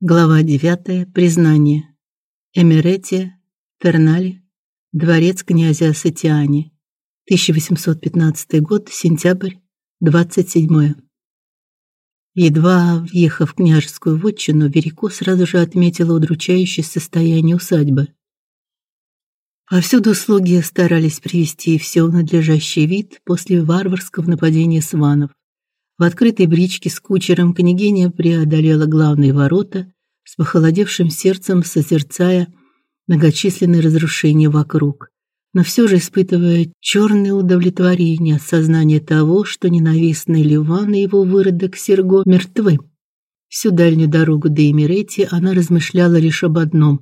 Глава 9. Признание. Эмеретия, Тернали, дворец князя Сатиани. 1815 год, сентябрь, 27. Едва въехав в княжескую вотчину, Верико сразу же отметила удручающее состояние усадьбы. Повсюду слуги старались привести все в надлежащий вид после варварского нападения сванов. В открытой бричке с кучером княгиня преодолела главные ворота, с похолодевшим сердцем созерцая многочисленные разрушения вокруг, но все же испытывая черное удовлетворение от сознания того, что ненавистный Ливан и его выродок Серго мертвы. Всю дальнюю дорогу до Эмирети она размышляла лишь об одном: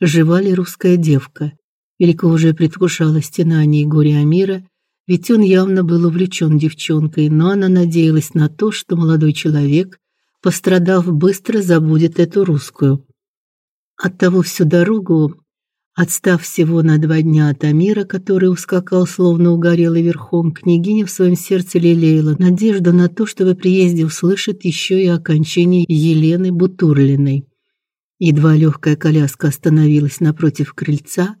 жива ли русская девка? Велико уже предвкушала стенание и горе Амира ведь он явно был увлечен девчонкой, но она надеялась на то, что молодой человек, пострадав, быстро забудет эту русскую. Оттого всю дорогу, отстав всего на два дня от Амира, который ускакал словно угорелый верхом, княгиня в своем сердце лелеяла надежду на то, что в приезде услышит еще и окончание Елены Бутурлиной. Едва легкая коляска остановилась напротив крыльца,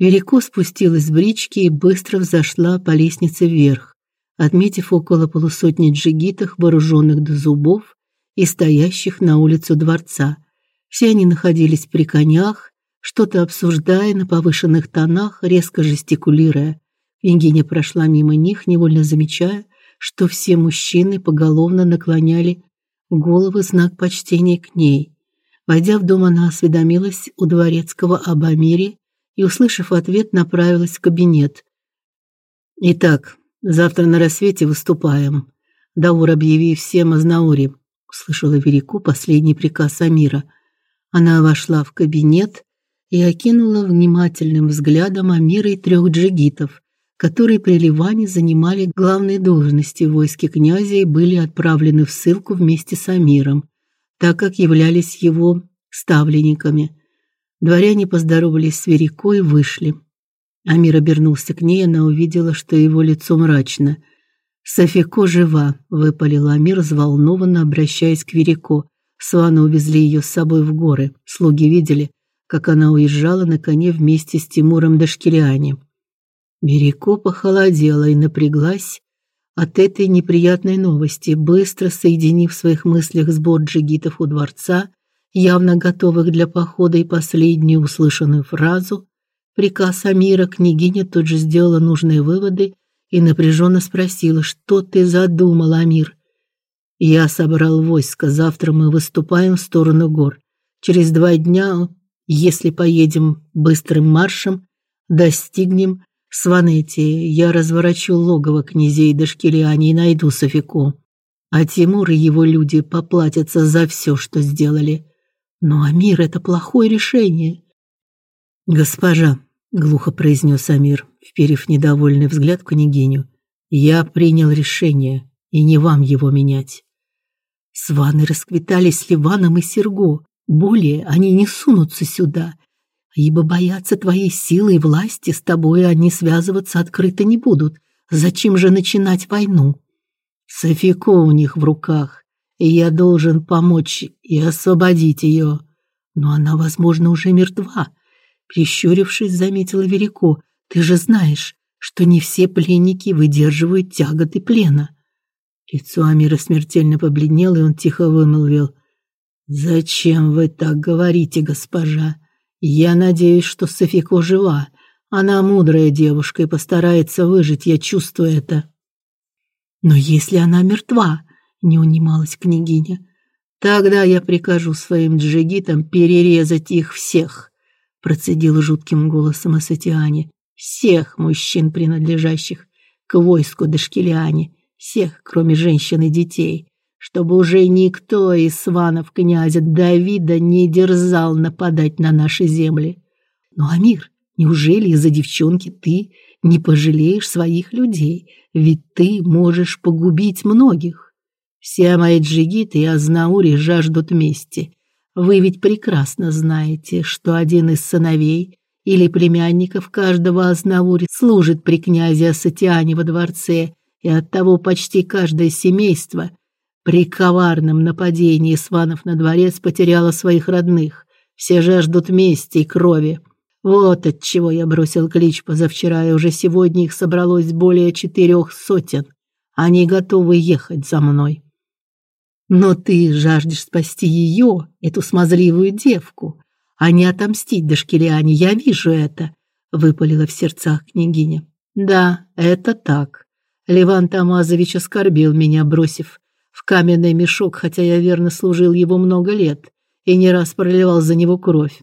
Велико спустилась с брички и быстро взошла по лестнице вверх, отметив около полусотни джигитов, вооруженных до зубов и стоящих на улицу дворца. Все они находились при конях, что-то обсуждая на повышенных тонах, резко жестикулируя. Княгиня прошла мимо них, невольно замечая, что все мужчины поголовно наклоняли головы в знак почтения к ней. Войдя в дом, она осведомилась у дворецкого об Амире и, услышав ответ, направилась в кабинет. Итак, завтра на рассвете выступаем. Даур объяви всем о Знауре, услышала Верику последний приказ Амира. Она вошла в кабинет и окинула внимательным взглядом Амира и трех джигитов, которые при Ливане занимали главные должности в войске князя и были отправлены в ссылку вместе с Амиром, так как являлись его ставленниками. Дворяне поздоровались с Верикой и вышли. Амир обернулся к ней, она увидела, что его лицо мрачно. «Софико жива», — выпалил Амир, взволнованно обращаясь к Верико. Свана увезли ее с собой в горы. Слуги видели, как она уезжала на коне вместе с Тимуром Дашкириани. Верико похолодела и напряглась от этой неприятной новости, быстро соединив в своих мыслях сбор джигитов у дворца явно готовых для похода, и последнюю услышанную фразу, приказ Амира, княгиня тут же сделала нужные выводы и напряженно спросила: "Что ты задумал, Амир?" "Я собрал войско, завтра мы выступаем в сторону гор. Через два дня, если поедем быстрым маршем, достигнем Сванети. Я разворачу логово князей Дашкилиани и найду Софику. А Тимур и его люди поплатятся за все, что сделали. Но Амир это плохое решение. Госпожа, глухо произнес Амир, вперев недовольный взгляд в княгиню. Я принял решение, и не вам его менять. Сваны расквитались с Ливаном и Серго. Более они не сунутся сюда, ибо боятся твоей силы и власти, с тобой они связываться открыто не будут. Зачем же начинать войну? Софико у них в руках и я должен помочь и освободить ее. Но она, возможно, уже мертва. Прищурившись, заметила Верико. Ты же знаешь, что не все пленники выдерживают тяготы плена. Лицо Амира смертельно побледнело, и он тихо вымолвил: "Зачем вы так говорите, госпожа? Я надеюсь, что Софико жива. Она мудрая девушка и постарается выжить, я чувствую это". Но если она мертва, не унималась княгиня. Тогда я прикажу своим джигитам перерезать их всех, процедил жутким голосом Асатиане. Всех мужчин, принадлежащих к войску Дашкилиане, всех, кроме женщин и детей, чтобы уже никто из сванов князя Давида не дерзал нападать на наши земли. Ну, Амир, неужели из-за девчонки ты не пожалеешь своих людей? Ведь ты можешь погубить многих. Все мои джигиты и Азнаури жаждут мести. Вы ведь прекрасно знаете, что один из сыновей или племянников каждого Азнаури служит при князе Асатиане во дворце, и оттого почти каждое семейство При коварном нападении Сванов на дворец потеряла своих родных. Все жаждут мести и крови. Вот от чего я бросил клич позавчера, и уже сегодня их собралось более четырех сотен. Они готовы ехать за мной. Но ты жаждешь спасти ее, эту смазливую девку, а не отомстить Дашкиряне. Я вижу это, выпалила в сердцах княгиня. Да, это так. Леван Тамазович оскорбил меня, бросив в каменный мешок, хотя я верно служил его много лет и не раз проливал за него кровь.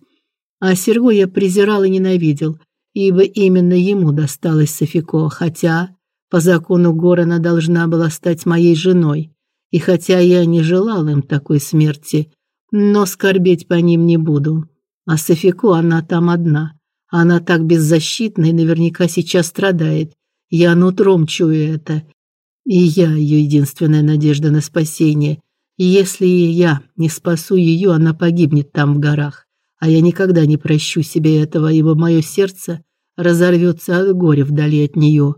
А Серго я презирал и ненавидел, ибо именно ему досталась Софико, хотя по закону гор она должна была стать моей женой. И хотя я не желал им такой смерти, но скорбеть по ним не буду. А Софико она там одна. Она так беззащитна и наверняка сейчас страдает. Я нутром чую это. И я ее единственная надежда на спасение. И если я не спасу ее, она погибнет там в горах. А я никогда не прощу себе этого, ибо мое сердце разорвется от горя вдали от нее.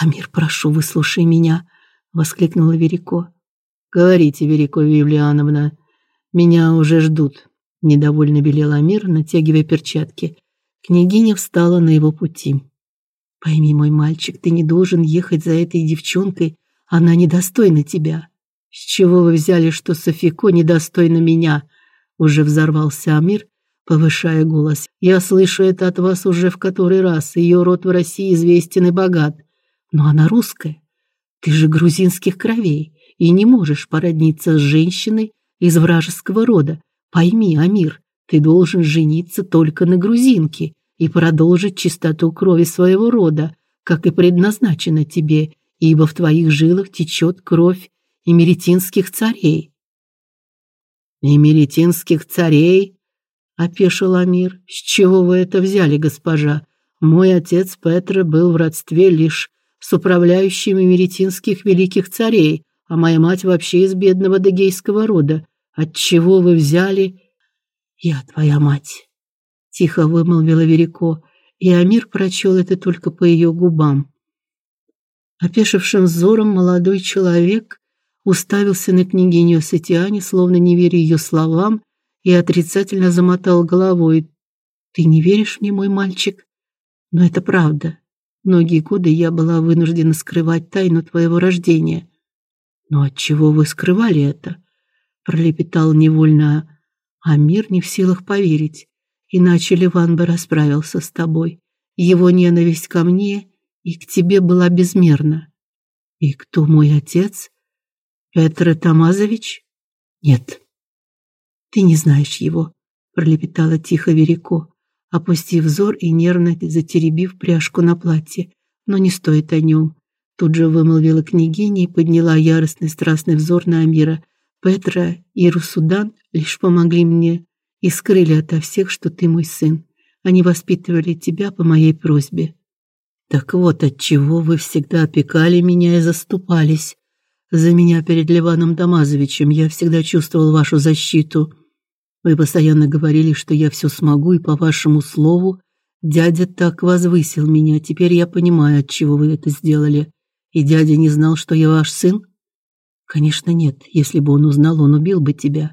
Амир, прошу, выслушай меня, воскликнула Верико. Говорите, Верико Вивлиановна, меня уже ждут, недовольно велел Амир, натягивая перчатки. Княгиня встала на его пути. Пойми, мой мальчик, ты не должен ехать за этой девчонкой, она недостойна тебя. С чего вы взяли, что Софико недостойна меня? Уже взорвался Амир, повышая голос. Я слышу это от вас уже в который раз. Ее род в России известен и богат, но она русская. Ты же грузинских кровей и не можешь породниться с женщиной из вражеского рода. Пойми, Амир, ты должен жениться только на грузинке и продолжить чистоту крови своего рода, как и предназначено тебе, ибо в твоих жилах течет кровь эмеретинских царей. Эмеретинских царей? опешил Амир. С чего вы это взяли, госпожа? Мой отец Петр был в родстве лишь с управляющим эмеретинских великих царей, а моя мать вообще из бедного дагейского рода. От чего вы взяли? Я твоя мать, тихо вымолвила Верико, и Амир прочел это только по ее губам. Опешившим взором молодой человек уставился на княгиню Сатиане, словно не веря ее словам, и отрицательно замотал головой. Ты не веришь мне, мой мальчик? Но это правда. Многие годы я была вынуждена скрывать тайну твоего рождения. Но от чего вы скрывали это? пролепетал невольно Амир не в силах поверить. Иначе Ливан бы расправился с тобой. Его ненависть ко мне и к тебе была безмерна. И кто мой отец? Петр Тамазович? Нет. Ты не знаешь его, пролепетала тихо Верико, опустив взор и нервно затеребив пряжку на платье. Но не стоит о нем. Тут же вымолвила княгиня и подняла яростный страстный взор на Амира. Петра и Русудан лишь помогли мне и скрыли ото всех, что ты мой сын. Они воспитывали тебя по моей просьбе. Так вот, от чего вы всегда опекали меня и заступались за меня перед Ливаном Дамазовичем. Я всегда чувствовал вашу защиту. Вы постоянно говорили, что я все смогу, и по вашему слову дядя так возвысил меня. Теперь я понимаю, от чего вы это сделали. И дядя не знал, что я ваш сын? Конечно, нет. Если бы он узнал, он убил бы тебя.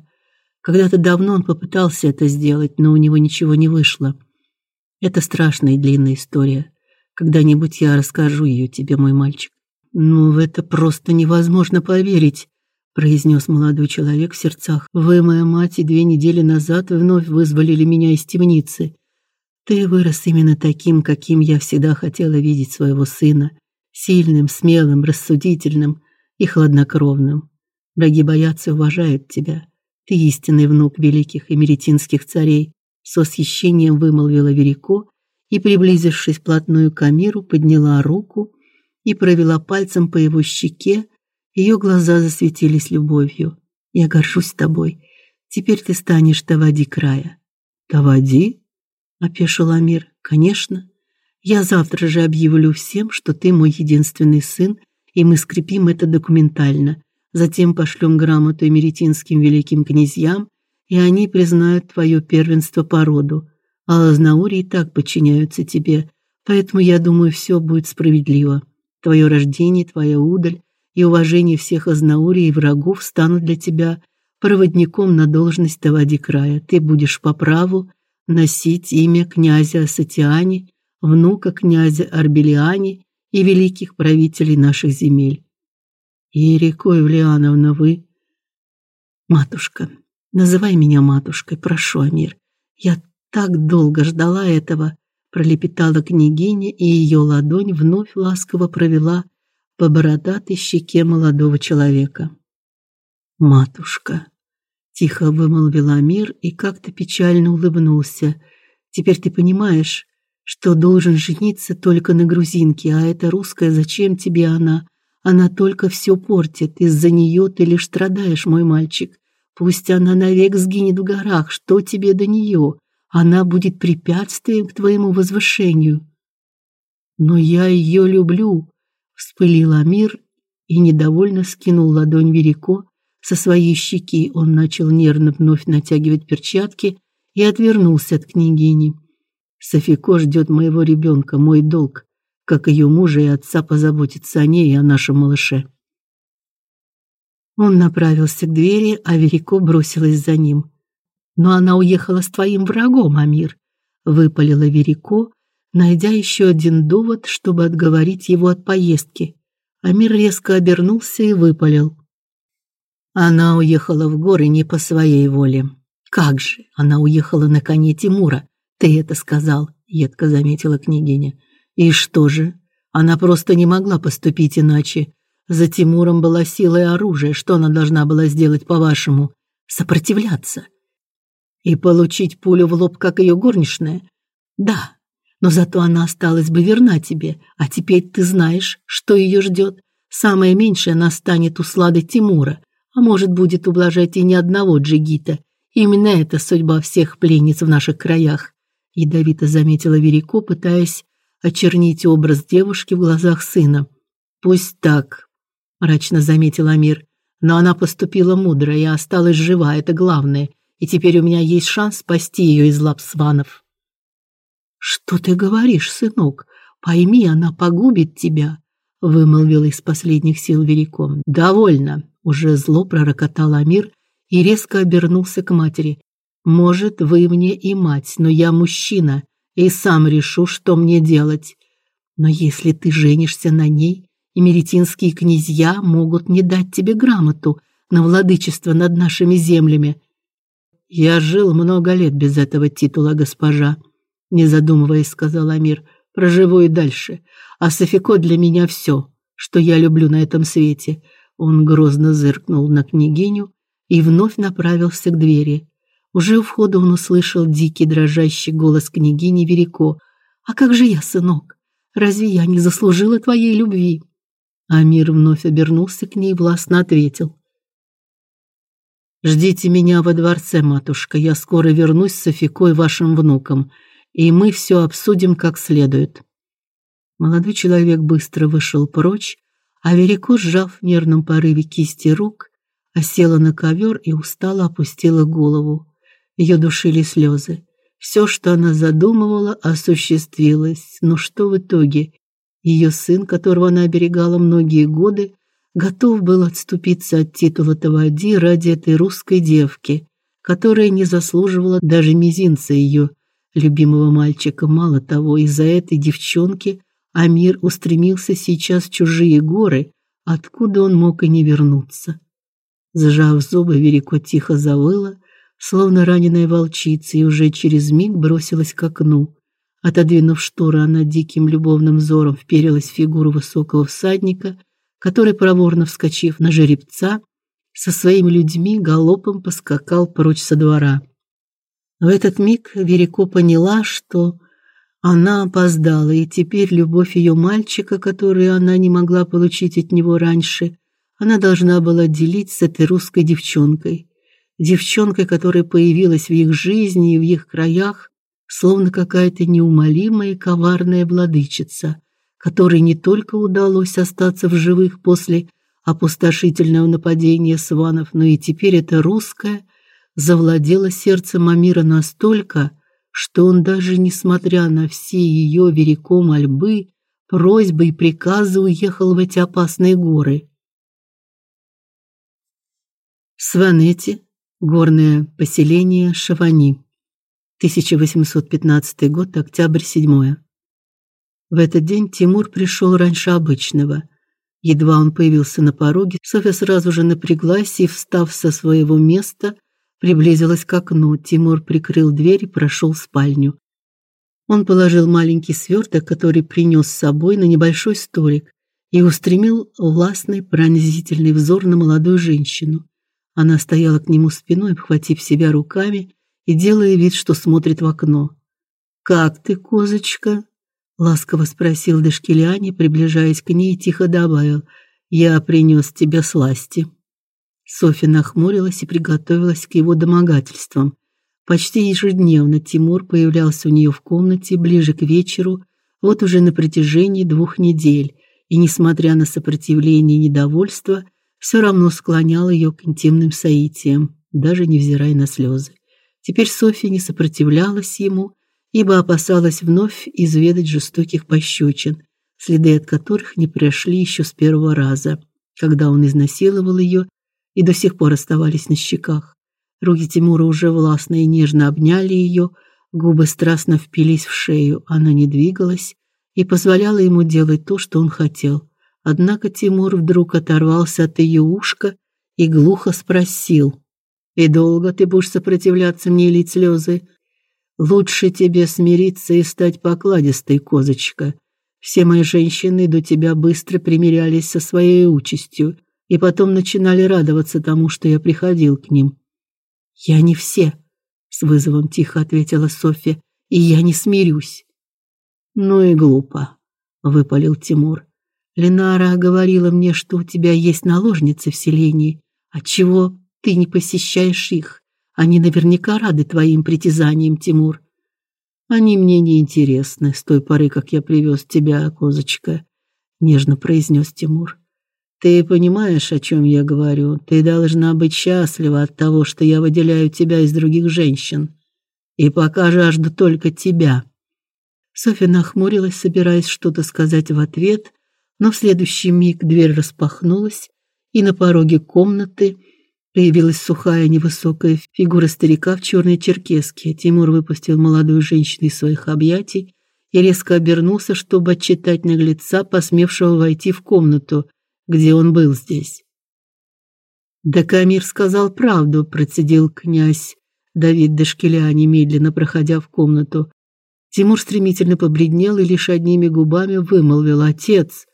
Когда-то давно он попытался это сделать, но у него ничего не вышло. Это страшная и длинная история. Когда-нибудь я расскажу ее тебе, мой мальчик. Ну, в это просто невозможно поверить, произнес молодой человек в сердцах. Вы, моя мать, и две недели назад вновь вызволили меня из темницы. Ты вырос именно таким, каким я всегда хотела видеть своего сына сильным, смелым, рассудительным и хладнокровным. Враги боятся и уважают тебя. Ты истинный внук великих эмеретинских царей, с восхищением вымолвила Верико и, приблизившись вплотную к Амиру, подняла руку и провела пальцем по его щеке. Ее глаза засветились любовью. Я горжусь тобой. Теперь ты станешь Тавади края. Тавади? опешил Амир. Конечно. Я завтра же объявлю всем, что ты мой единственный сын, и мы скрепим это документально. Затем пошлем грамоту эмеретинским великим князьям, и они признают твое первенство по роду. А Азнаури и так подчиняются тебе, поэтому я думаю, все будет справедливо. Твое рождение, твоя удаль и уважение всех азнаурий и врагов станут для тебя проводником на должность Тавади края. Ты будешь по праву носить имя князя Асатиани, внука князя Арбелиани и великих правителей наших земель. Иерико Евлеановна, вы матушка, называй меня матушкой, прошу, Амир. Я так долго ждала этого, пролепетала княгиня, и ее ладонь вновь ласково провела по бородатой щеке молодого человека. Матушка, тихо вымолвил Амир и как-то печально улыбнулся. Теперь ты понимаешь, что должен жениться только на грузинке, а эта русская, зачем тебе она? Она только все портит. Из-за нее ты лишь страдаешь, мой мальчик. Пусть она навек сгинет в горах, что тебе до нее? Она будет препятствием к твоему возвышению. Но я ее люблю, вспылил Амир и недовольно скинул ладонь Верико со своей щеки. Он начал нервно вновь натягивать перчатки и отвернулся от княгини. Софико ждет моего ребенка, мой долг, как ее мужа и отца позаботиться о ней и о нашем малыше. Он направился к двери, а Верико бросилась за ним. Но она уехала с твоим врагом, Амир, выпалила Верико, найдя еще один довод, чтобы отговорить его от поездки. Амир резко обернулся и выпалил: Она уехала в горы не по своей воле. Как же? Она уехала на коне Тимура. Ты это сказал, едко заметила княгиня. И что же? Она просто не могла поступить иначе. За Тимуром была сила и оружие. Что она должна была сделать, по-вашему? Сопротивляться. И получить пулю в лоб, как ее горничная? Да, но зато она осталась бы верна тебе, а теперь ты знаешь, что ее ждет. Самое меньшее она станет усладой Тимура, а может, будет ублажать и ни одного джигита. Именно это судьба всех пленниц в наших краях, ядовито заметила Верико, пытаясь очернить образ девушки в глазах сына. Пусть так, мрачно заметил Амир. Но она поступила мудро и осталась жива, это главное. И теперь у меня есть шанс спасти ее из лап сванов. Что ты говоришь, сынок? Пойми, она погубит тебя, вымолвил из последних сил Вериком. Довольно, уже зло пророкотал Амир и резко обернулся к матери. Может, вы мне и мать, но я мужчина и сам решу, что мне делать. Но если ты женишься на ней, и меретинские князья могут не дать тебе грамоту на владычество над нашими землями. Я жил много лет без этого титула, госпожа, не задумываясь, сказал Амир. Проживу и дальше. А Софико для меня все, что я люблю на этом свете. Он грозно зыркнул на княгиню и вновь направился к двери. Уже у входа он услышал дикий дрожащий голос княгини Верико. А как же я, сынок? Разве я не заслужила твоей любви? Амир вновь обернулся к ней и властно ответил: Ждите меня во дворце, матушка. Я скоро вернусь с Софикой вашим внуком и мы все обсудим как следует. Молодой человек быстро вышел прочь, а Верико, сжав в нервном порыве кисти рук, осела на ковер и устало опустила голову. Ее душили слезы. Все, что она задумывала, осуществилось. Но что в итоге? Ее сын, которого она оберегала многие годы, готов был отступиться от титула Тавади ради этой русской девки, которая не заслуживала даже мизинца ее любимого мальчика. Мало того, из-за этой девчонки Амир устремился сейчас в чужие горы, откуда он мог и не вернуться. Сжав зубы, Верико тихо завыла, словно раненая волчица, и уже через миг бросилась к окну. Отодвинув шторы, она диким любовным взором вперилась в фигуру высокого всадника, который проворно вскочив на жеребца, со своими людьми галопом поскакал прочь со двора. В этот миг Верико поняла, что она опоздала, и теперь любовь ее мальчика, которую она не могла получить от него раньше, она должна была делить с этой русской девчонкой, девчонкой, которая появилась в их жизни и в их краях, словно какая-то неумолимая коварная владычица, которой не только удалось остаться в живых после опустошительного нападения сванов, но и теперь эта русская завладела сердцем Амира настолько, что он даже несмотря на все ее верико мольбы, просьбы и приказы уехал в эти опасные горы. Сванети, горное поселение Шавани. 1815 год, октябрь 7. В этот день Тимур пришел раньше обычного. Едва он появился на пороге, Софья сразу же напряглась и, встав со своего места, приблизилась к окну. Тимур прикрыл дверь и прошел в спальню. Он положил маленький сверток, который принес с собой, на небольшой столик и устремил властный пронзительный взор на молодую женщину. Она стояла к нему спиной, обхватив себя руками и делая вид, что смотрит в окно. "Как ты, козочка?" ласково спросил Дашкиляне, приближаясь к ней, тихо добавил: "Я принес тебе сласти". Софья нахмурилась и приготовилась к его домогательствам. Почти ежедневно Тимур появлялся у нее в комнате ближе к вечеру, вот уже на протяжении двух недель, и несмотря на сопротивление и недовольство, все равно склонял ее к интимным соитиям, даже невзирая на слезы. Теперь Софья не сопротивлялась ему, ибо опасалась вновь изведать жестоких пощечин, следы от которых не прошли еще с первого раза, когда он изнасиловал ее и до сих пор оставались на щеках. Руки Тимура уже властно и нежно обняли ее, губы страстно впились в шею, она не двигалась и позволяла ему делать то, что он хотел. Однако Тимур вдруг оторвался от ее ушка и глухо спросил: "И долго ты будешь сопротивляться мне и лить слезы? Лучше тебе смириться и стать покладистой, козочка. Все мои женщины до тебя быстро примирялись со своей участью и потом начинали радоваться тому, что я приходил к ним. Я не все, с вызовом тихо ответила Софья. И я не смирюсь. Ну и глупо, выпалил Тимур. Ленара говорила мне, что у тебя есть наложницы в селении, отчего ты не посещаешь их. Они наверняка рады твоим притязаниям, Тимур. Они мне не интересны с той поры, как я привез тебя, козочка, нежно произнес Тимур. Ты понимаешь, о чем я говорю? Ты должна быть счастлива от того, что я выделяю тебя из других женщин. И пока жажду только тебя. Софья нахмурилась, собираясь что-то сказать в ответ, но в следующий миг дверь распахнулась, и на пороге комнаты появилась сухая невысокая фигура старика в черной черкеске. Тимур выпустил молодую женщину из своих объятий и резко обернулся, чтобы отчитать наглеца, посмевшего войти в комнату, где он был здесь. Да Камир сказал правду, процедил князь Давид Дашкеля, немедленно проходя в комнату. Тимур стремительно побледнел и лишь одними губами вымолвил: "Отец,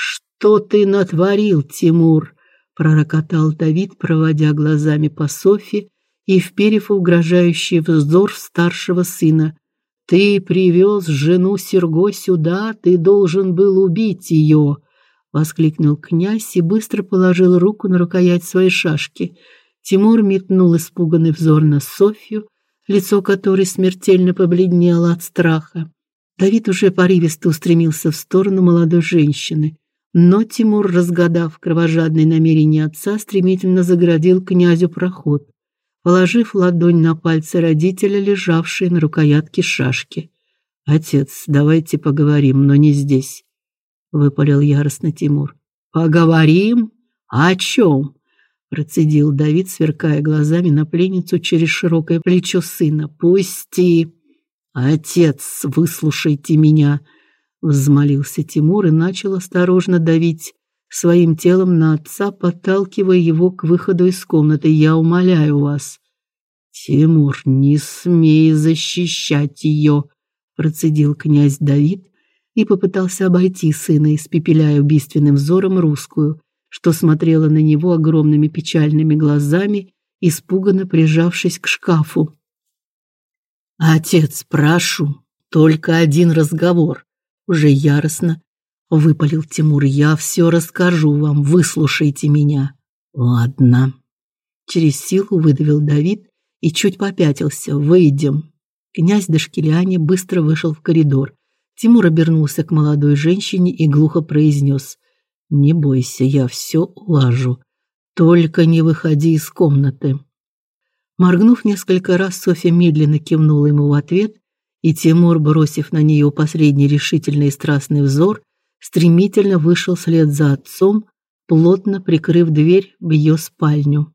что ты натворил, Тимур?" пророкотал Давид, проводя глазами по Софи и вперев угрожающий взор в старшего сына. Ты привез жену Серго сюда, ты должен был убить ее!» — воскликнул князь и быстро положил руку на рукоять своей шашки. Тимур метнул испуганный взор на Софью, лицо которой смертельно побледнело от страха. Давид уже порывисто устремился в сторону молодой женщины. Но Тимур, разгадав кровожадные намерения отца, стремительно загородил князю проход, положив ладонь на пальцы родителя, лежавшие на рукоятке шашки. Отец, давайте поговорим, но не здесь, выпалил яростно Тимур. Поговорим? О чем? процедил Давид, сверкая глазами на пленницу через широкое плечо сына. Пусти. Отец, выслушайте меня взмолился Тимур и начал осторожно давить своим телом на отца, подталкивая его к выходу из комнаты. Я умоляю вас, Тимур, не смей защищать ее, процедил князь Давид и попытался обойти сына, испепеляя убийственным взором русскую, что смотрела на него огромными печальными глазами, испуганно прижавшись к шкафу. Отец, прошу, только один разговор уже яростно выпалил Тимур. Я все расскажу вам, выслушайте меня. Ладно. Через силу выдавил Давид и чуть попятился. Выйдем. Князь Дашкеляне быстро вышел в коридор. Тимур обернулся к молодой женщине и глухо произнес: "Не бойся, я все улажу. Только не выходи из комнаты". Моргнув несколько раз, Софья медленно кивнула ему в ответ и Тимур, бросив на нее последний решительный и страстный взор, стремительно вышел вслед за отцом, плотно прикрыв дверь в ее спальню.